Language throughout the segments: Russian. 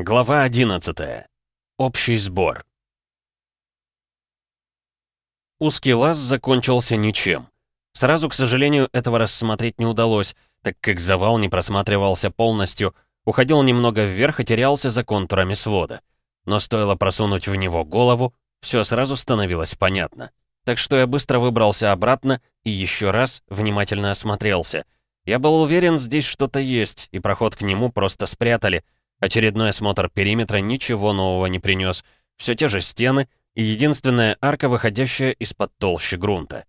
Глава 11. Общий сбор. Узкий лаз закончился ничем. Сразу, к сожалению, этого рассмотреть не удалось, так как завал не просматривался полностью, уходил немного вверх и терялся за контурами свода. Но стоило просунуть в него голову, все сразу становилось понятно. Так что я быстро выбрался обратно и еще раз внимательно осмотрелся. Я был уверен, здесь что-то есть, и проход к нему просто спрятали — Очередной осмотр периметра ничего нового не принес. Все те же стены и единственная арка, выходящая из-под толщи грунта.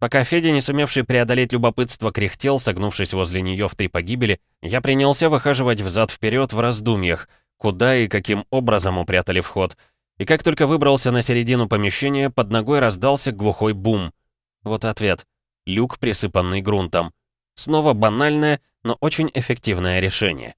Пока Федя, не сумевший преодолеть любопытство, кряхтел, согнувшись возле нее в три погибели, я принялся выхаживать взад-вперед в раздумьях, куда и каким образом упрятали вход. И как только выбрался на середину помещения, под ногой раздался глухой бум. Вот ответ. Люк, присыпанный грунтом. Снова банальное, но очень эффективное решение.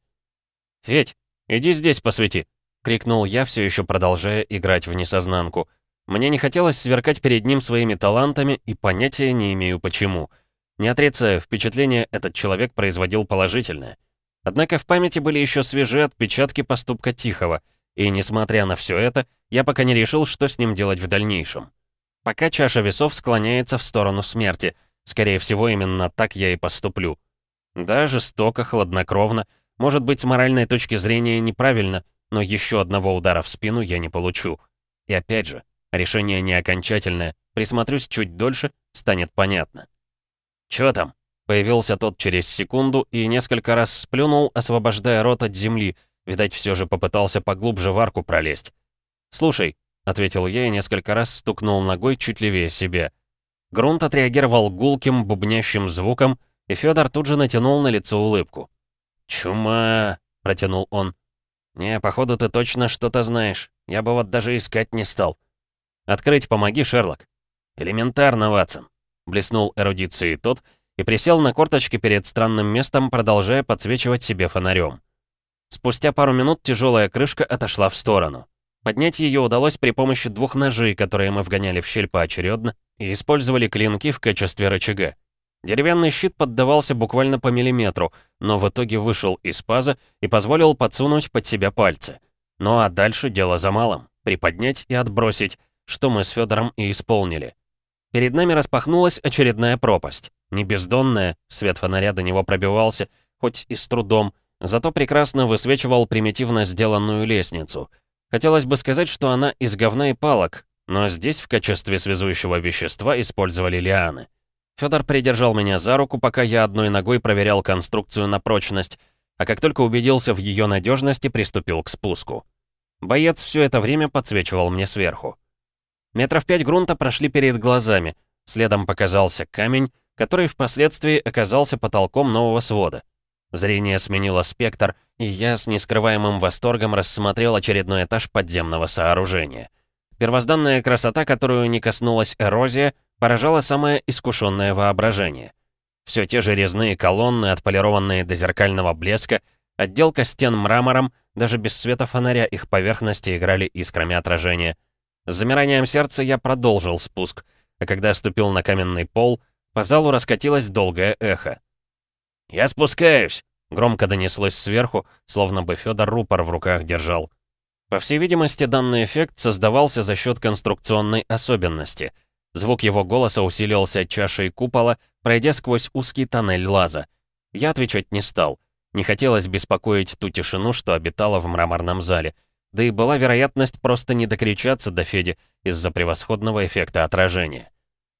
«Федь, иди здесь посвети!» — крикнул я, все еще продолжая играть в несознанку. Мне не хотелось сверкать перед ним своими талантами и понятия не имею почему. Не отрицаю, впечатление этот человек производил положительное. Однако в памяти были еще свежие отпечатки поступка Тихого, и, несмотря на все это, я пока не решил, что с ним делать в дальнейшем. Пока чаша весов склоняется в сторону смерти. Скорее всего, именно так я и поступлю. Да, жестоко, хладнокровно — может быть, с моральной точки зрения неправильно, но еще одного удара в спину я не получу. И опять же, решение не окончательное. Присмотрюсь чуть дольше, станет понятно. «Чё там?» Появился тот через секунду и несколько раз сплюнул, освобождая рот от земли. Видать, все же попытался поглубже в арку пролезть. «Слушай», — ответил я и несколько раз стукнул ногой чуть левее себя. Грунт отреагировал гулким, бубнящим звуком, и Федор тут же натянул на лицо улыбку. «Чума!» — протянул он. «Не, походу, ты точно что-то знаешь. Я бы вот даже искать не стал». «Открыть помоги, Шерлок». «Элементарно, Ватсон», — блеснул эрудицией тот и присел на корточки перед странным местом, продолжая подсвечивать себе фонарем. Спустя пару минут тяжелая крышка отошла в сторону. Поднять ее удалось при помощи двух ножей, которые мы вгоняли в щель поочередно, и использовали клинки в качестве рычага. Деревянный щит поддавался буквально по миллиметру, но в итоге вышел из паза и позволил подсунуть под себя пальцы. Ну а дальше дело за малым — приподнять и отбросить, что мы с Федором и исполнили. Перед нами распахнулась очередная пропасть. Не бездонная, свет фонаря до него пробивался, хоть и с трудом, зато прекрасно высвечивал примитивно сделанную лестницу. Хотелось бы сказать, что она из говна и палок, но здесь в качестве связующего вещества использовали лианы. Федор придержал меня за руку, пока я одной ногой проверял конструкцию на прочность, а как только убедился в ее надежности, приступил к спуску. Боец все это время подсвечивал мне сверху. Метров пять грунта прошли перед глазами, следом показался камень, который впоследствии оказался потолком нового свода. Зрение сменило спектр, и я с нескрываемым восторгом рассмотрел очередной этаж подземного сооружения. Первозданная красота, которую не коснулась эрозия, поражало самое искушенное воображение. Все те же резные колонны, отполированные до зеркального блеска, отделка стен мрамором, даже без света фонаря их поверхности играли искрами отражения. С замиранием сердца я продолжил спуск, а когда ступил на каменный пол, по залу раскатилось долгое эхо. «Я спускаюсь!» — громко донеслось сверху, словно бы Федор рупор в руках держал. По всей видимости, данный эффект создавался за счет конструкционной особенности — Звук его голоса усилился чашей купола, пройдя сквозь узкий тоннель лаза. Я отвечать не стал. Не хотелось беспокоить ту тишину, что обитала в мраморном зале. Да и была вероятность просто не докричаться до Феди из-за превосходного эффекта отражения.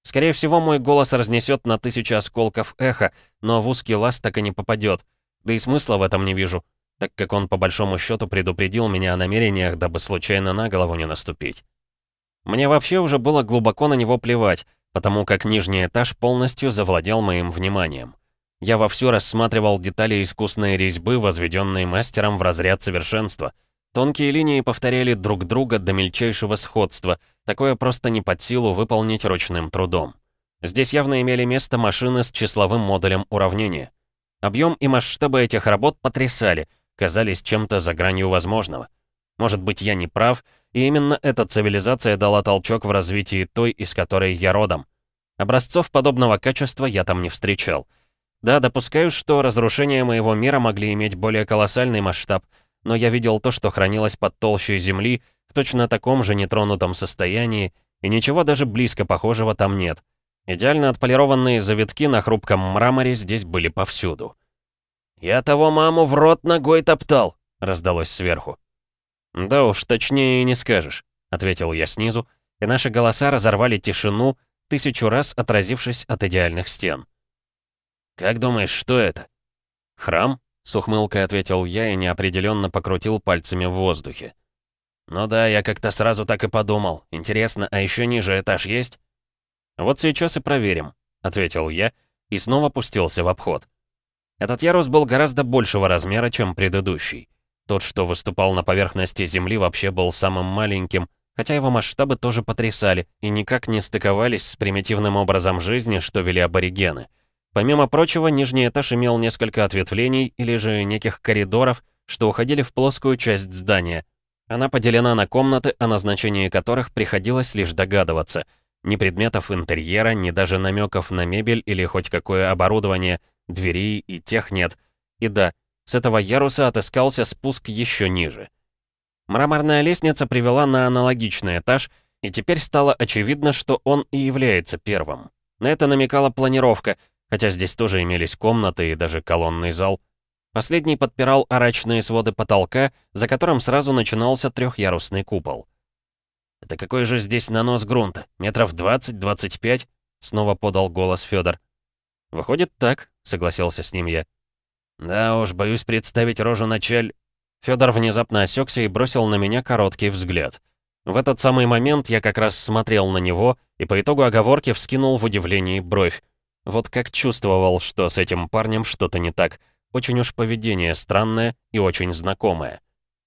Скорее всего, мой голос разнесет на тысячи осколков эха, но в узкий лаз так и не попадет. Да и смысла в этом не вижу, так как он по большому счету предупредил меня о намерениях, дабы случайно на голову не наступить. Мне вообще уже было глубоко на него плевать, потому как нижний этаж полностью завладел моим вниманием. Я вовсю рассматривал детали искусной резьбы, возведенные мастером в разряд совершенства. Тонкие линии повторяли друг друга до мельчайшего сходства, такое просто не под силу выполнить ручным трудом. Здесь явно имели место машины с числовым модулем уравнения. Объем и масштабы этих работ потрясали, казались чем-то за гранью возможного. Может быть, я не прав, и именно эта цивилизация дала толчок в развитии той, из которой я родом. Образцов подобного качества я там не встречал. Да, допускаю, что разрушения моего мира могли иметь более колоссальный масштаб, но я видел то, что хранилось под толщей земли, в точно таком же нетронутом состоянии, и ничего даже близко похожего там нет. Идеально отполированные завитки на хрупком мраморе здесь были повсюду. «Я того маму в рот ногой топтал!» — раздалось сверху. «Да уж, точнее не скажешь», — ответил я снизу, и наши голоса разорвали тишину, тысячу раз отразившись от идеальных стен. «Как думаешь, что это?» «Храм?» — с ухмылкой ответил я и неопределенно покрутил пальцами в воздухе. «Ну да, я как-то сразу так и подумал. Интересно, а еще ниже этаж есть?» «Вот сейчас и проверим», — ответил я и снова пустился в обход. Этот ярус был гораздо большего размера, чем предыдущий. Тот, что выступал на поверхности Земли, вообще был самым маленьким, хотя его масштабы тоже потрясали и никак не стыковались с примитивным образом жизни, что вели аборигены. Помимо прочего, нижний этаж имел несколько ответвлений или же неких коридоров, что уходили в плоскую часть здания. Она поделена на комнаты, о назначении которых приходилось лишь догадываться. Ни предметов интерьера, ни даже намеков на мебель или хоть какое оборудование, дверей и тех нет. И да, с этого яруса отыскался спуск еще ниже. Мраморная лестница привела на аналогичный этаж, и теперь стало очевидно, что он и является первым. На это намекала планировка, хотя здесь тоже имелись комнаты и даже колонный зал. Последний подпирал арочные своды потолка, за которым сразу начинался трехъярусный купол. «Это какой же здесь нанос грунта? Метров 20-25?» — снова подал голос Федор. «Выходит так», — согласился с ним я. «Да уж, боюсь представить рожу началь...» Федор внезапно осекся и бросил на меня короткий взгляд. В этот самый момент я как раз смотрел на него и по итогу оговорки вскинул в удивлении бровь. Вот как чувствовал, что с этим парнем что-то не так. Очень уж поведение странное и очень знакомое.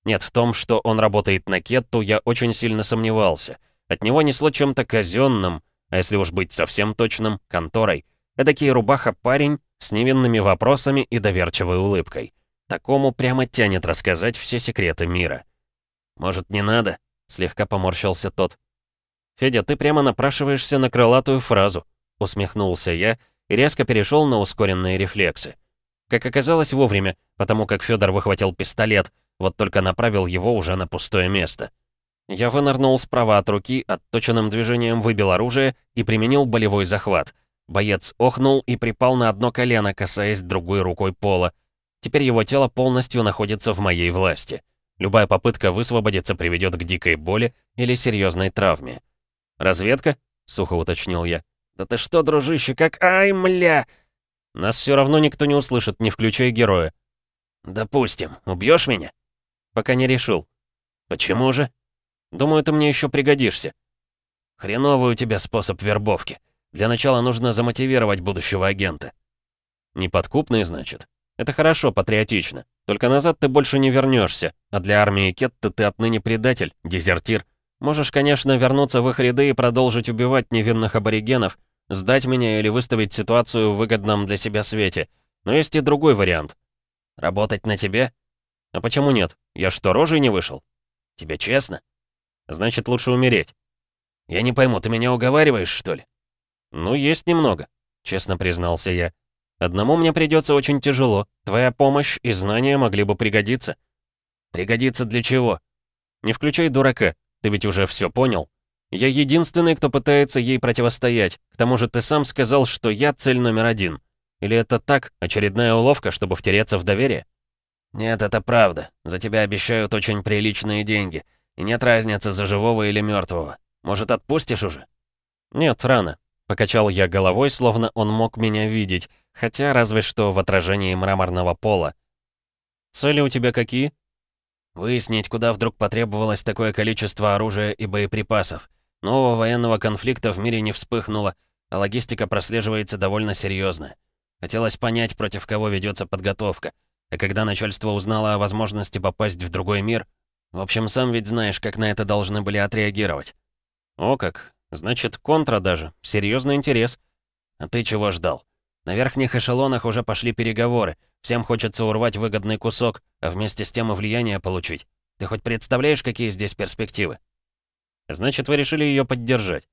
Нет, в том, что он работает на Кетту, я очень сильно сомневался. От него несло чем-то казенным, а если уж быть совсем точным, конторой. Эдакий рубаха-парень с невинными вопросами и доверчивой улыбкой. Такому прямо тянет рассказать все секреты мира. «Может, не надо?» — слегка поморщился тот. «Федя, ты прямо напрашиваешься на крылатую фразу», — усмехнулся я и резко перешел на ускоренные рефлексы. Как оказалось вовремя, потому как Федор выхватил пистолет, вот только направил его уже на пустое место. Я вынырнул справа от руки, отточенным движением выбил оружие и применил болевой захват. Боец охнул и припал на одно колено, касаясь другой рукой пола. Теперь его тело полностью находится в моей власти. Любая попытка высвободиться приведет к дикой боли или серьезной травме. «Разведка?» — сухо уточнил я. «Да ты что, дружище, как... Ай, мля!» «Нас все равно никто не услышит, не включая героя». «Допустим. Убьешь меня?» «Пока не решил». «Почему же?» «Думаю, ты мне еще пригодишься». «Хреновый у тебя способ вербовки. Для начала нужно замотивировать будущего агента». «Неподкупный, значит?» «Это хорошо, патриотично. Только назад ты больше не вернешься, а для армии Кетты ты отныне предатель, дезертир. Можешь, конечно, вернуться в их ряды и продолжить убивать невинных аборигенов, сдать меня или выставить ситуацию в выгодном для себя свете. Но есть и другой вариант. Работать на тебе? А почему нет? Я что, рожей не вышел? Тебе честно? Значит, лучше умереть. Я не пойму, ты меня уговариваешь, что ли? Ну, есть немного, честно признался я. Одному мне придется очень тяжело. Твоя помощь и знания могли бы пригодиться. Пригодиться для чего? Не включай дурака. Ты ведь уже все понял. Я единственный, кто пытается ей противостоять. К тому же ты сам сказал, что я цель номер один. Или это так, очередная уловка, чтобы втереться в доверие? Нет, это правда. За тебя обещают очень приличные деньги. И нет разницы, за живого или мертвого. Может, отпустишь уже? Нет, рано. Покачал я головой, словно он мог меня видеть, хотя разве что в отражении мраморного пола. «Цели у тебя какие?» «Выяснить, куда вдруг потребовалось такое количество оружия и боеприпасов. Нового военного конфликта в мире не вспыхнуло, а логистика прослеживается довольно серьезно. Хотелось понять, против кого ведется подготовка. А когда начальство узнало о возможности попасть в другой мир... В общем, сам ведь знаешь, как на это должны были отреагировать». «О как! Значит, контра даже. Серьезный интерес. А ты чего ждал? На верхних эшелонах уже пошли переговоры. Всем хочется урвать выгодный кусок, а вместе с тем и влияние получить. Ты хоть представляешь, какие здесь перспективы? Значит, вы решили ее поддержать?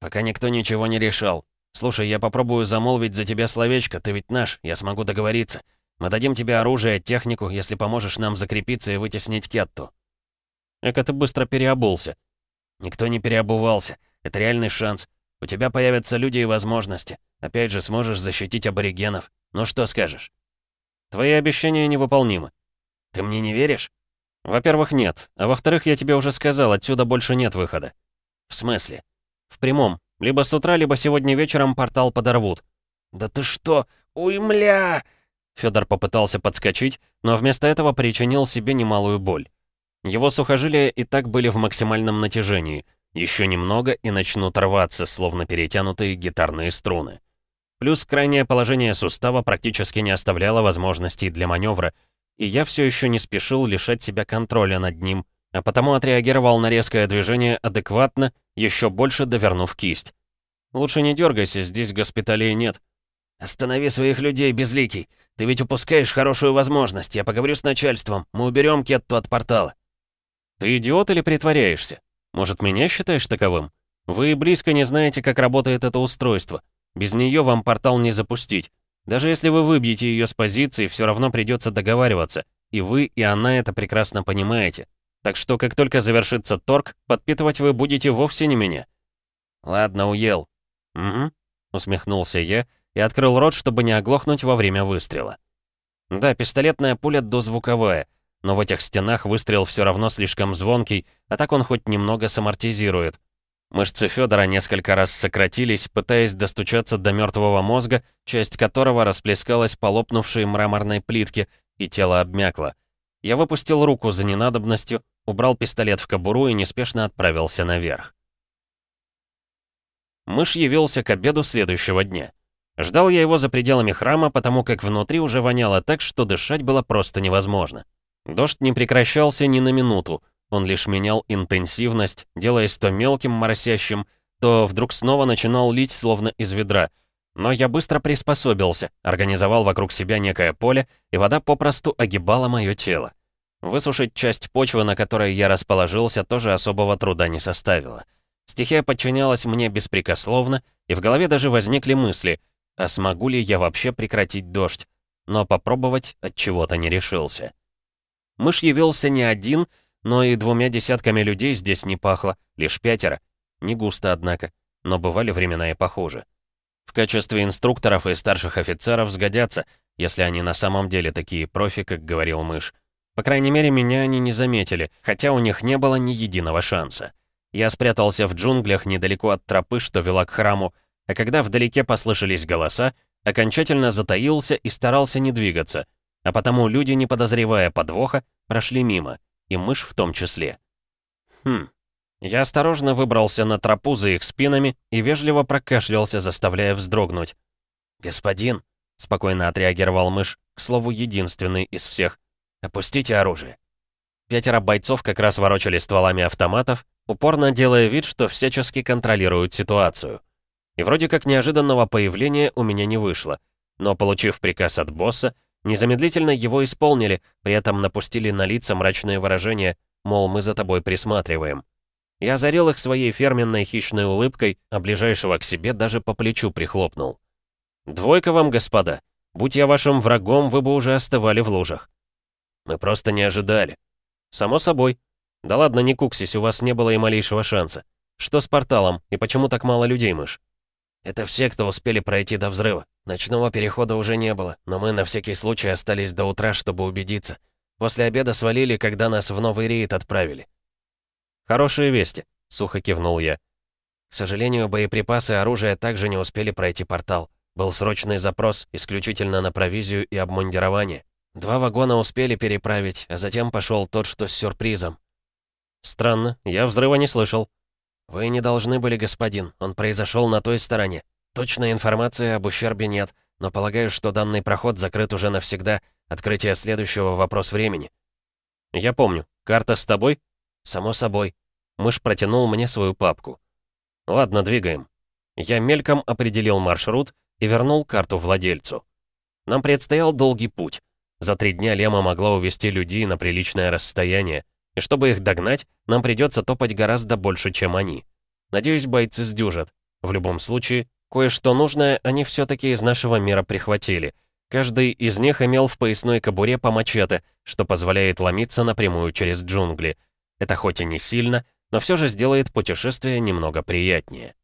Пока никто ничего не решал. Слушай, я попробую замолвить за тебя словечко, ты ведь наш, я смогу договориться. Мы дадим тебе оружие, технику, если поможешь нам закрепиться и вытеснить Кетту». Эка ты быстро переобулся. Никто не переобувался. Это реальный шанс. У тебя появятся люди и возможности. Опять же, сможешь защитить аборигенов. Ну что скажешь? Твои обещания невыполнимы. Ты мне не веришь? Во-первых, нет. А во-вторых, я тебе уже сказал, отсюда больше нет выхода. В смысле? В прямом. Либо с утра, либо сегодня вечером портал подорвут. Да ты что? Уй, мля! Федор попытался подскочить, но вместо этого причинил себе немалую боль. Его сухожилия и так были в максимальном натяжении. Еще немного и начнут рваться, словно перетянутые гитарные струны. Плюс крайнее положение сустава практически не оставляло возможностей для маневра, и я все еще не спешил лишать себя контроля над ним, а потому отреагировал на резкое движение адекватно, еще больше довернув кисть. «Лучше не дергайся, здесь госпиталей нет». «Останови своих людей, Безликий! Ты ведь упускаешь хорошую возможность. Я поговорю с начальством. Мы уберем Кетту от портала». «Ты идиот или притворяешься? Может, меня считаешь таковым? Вы близко не знаете, как работает это устройство. Без нее вам портал не запустить. Даже если вы выбьете ее с позиции, все равно придется договариваться. И вы, и она это прекрасно понимаете. Так что, как только завершится торг, подпитывать вы будете вовсе не меня». «Ладно, уел». «Угу», — усмехнулся я и открыл рот, чтобы не оглохнуть во время выстрела. Да, пистолетная пуля дозвуковая, но в этих стенах выстрел все равно слишком звонкий, а так он хоть немного самортизирует. Мышцы Федора несколько раз сократились, пытаясь достучаться до мертвого мозга, часть которого расплескалась по лопнувшей мраморной плитке, и тело обмякло. Я выпустил руку за ненадобностью, убрал пистолет в кобуру и неспешно отправился наверх. Мышь явился к обеду следующего дня. Ждал я его за пределами храма, потому как внутри уже воняло так, что дышать было просто невозможно. Дождь не прекращался ни на минуту, он лишь менял интенсивность, делаясь то мелким моросящим, то вдруг снова начинал лить словно из ведра. Но я быстро приспособился, организовал вокруг себя некое поле, и вода попросту огибала мое тело. Высушить часть почвы, на которой я расположился, тоже особого труда не составило. Стихия подчинялась мне беспрекословно, и в голове даже возникли мысли — а смогу ли я вообще прекратить дождь? Но попробовать от чего-то не решился. Мышь явился не один, но и двумя десятками людей здесь не пахло, лишь пятеро. Не густо, однако, но бывали времена и похуже. В качестве инструкторов и старших офицеров сгодятся, если они на самом деле такие профи, как говорил мышь. По крайней мере, меня они не заметили, хотя у них не было ни единого шанса. Я спрятался в джунглях недалеко от тропы, что вела к храму, а когда вдалеке послышались голоса, окончательно затаился и старался не двигаться, а потому люди, не подозревая подвоха, прошли мимо, и мышь в том числе. Хм. Я осторожно выбрался на тропу за их спинами и вежливо прокашлялся, заставляя вздрогнуть. «Господин», — спокойно отреагировал мышь, к слову, единственный из всех, — «опустите оружие». Пятеро бойцов как раз ворочали стволами автоматов, упорно делая вид, что всячески контролируют ситуацию. И вроде как неожиданного появления у меня не вышло. Но, получив приказ от босса, незамедлительно его исполнили, при этом напустили на лица мрачные выражения, мол, мы за тобой присматриваем. Я озарил их своей фирменной хищной улыбкой, а ближайшего к себе даже по плечу прихлопнул. «Двойка вам, господа. Будь я вашим врагом, вы бы уже остывали в лужах». «Мы просто не ожидали». «Само собой. Да ладно, не куксись, у вас не было и малейшего шанса. Что с порталом, и почему так мало людей, мышь?» Это все, кто успели пройти до взрыва. Ночного перехода уже не было, но мы на всякий случай остались до утра, чтобы убедиться. После обеда свалили, когда нас в новый рейд отправили. «Хорошие вести», — сухо кивнул я. К сожалению, боеприпасы и оружие также не успели пройти портал. Был срочный запрос исключительно на провизию и обмундирование. Два вагона успели переправить, а затем пошел тот, что с сюрпризом. Странно, я взрыва не слышал. «Вы не должны были, господин. Он произошел на той стороне. Точной информации об ущербе нет, но полагаю, что данный проход закрыт уже навсегда. Открытие следующего — вопрос времени». «Я помню. Карта с тобой?» «Само собой». Мышь протянул мне свою папку. «Ладно, двигаем». Я мельком определил маршрут и вернул карту владельцу. Нам предстоял долгий путь. За три дня Лема могла увести людей на приличное расстояние. И чтобы их догнать, нам придется топать гораздо больше, чем они. Надеюсь, бойцы сдюжат. В любом случае, кое-что нужное они все-таки из нашего мира прихватили. Каждый из них имел в поясной кобуре по мачете, что позволяет ломиться напрямую через джунгли. Это хоть и не сильно, но все же сделает путешествие немного приятнее.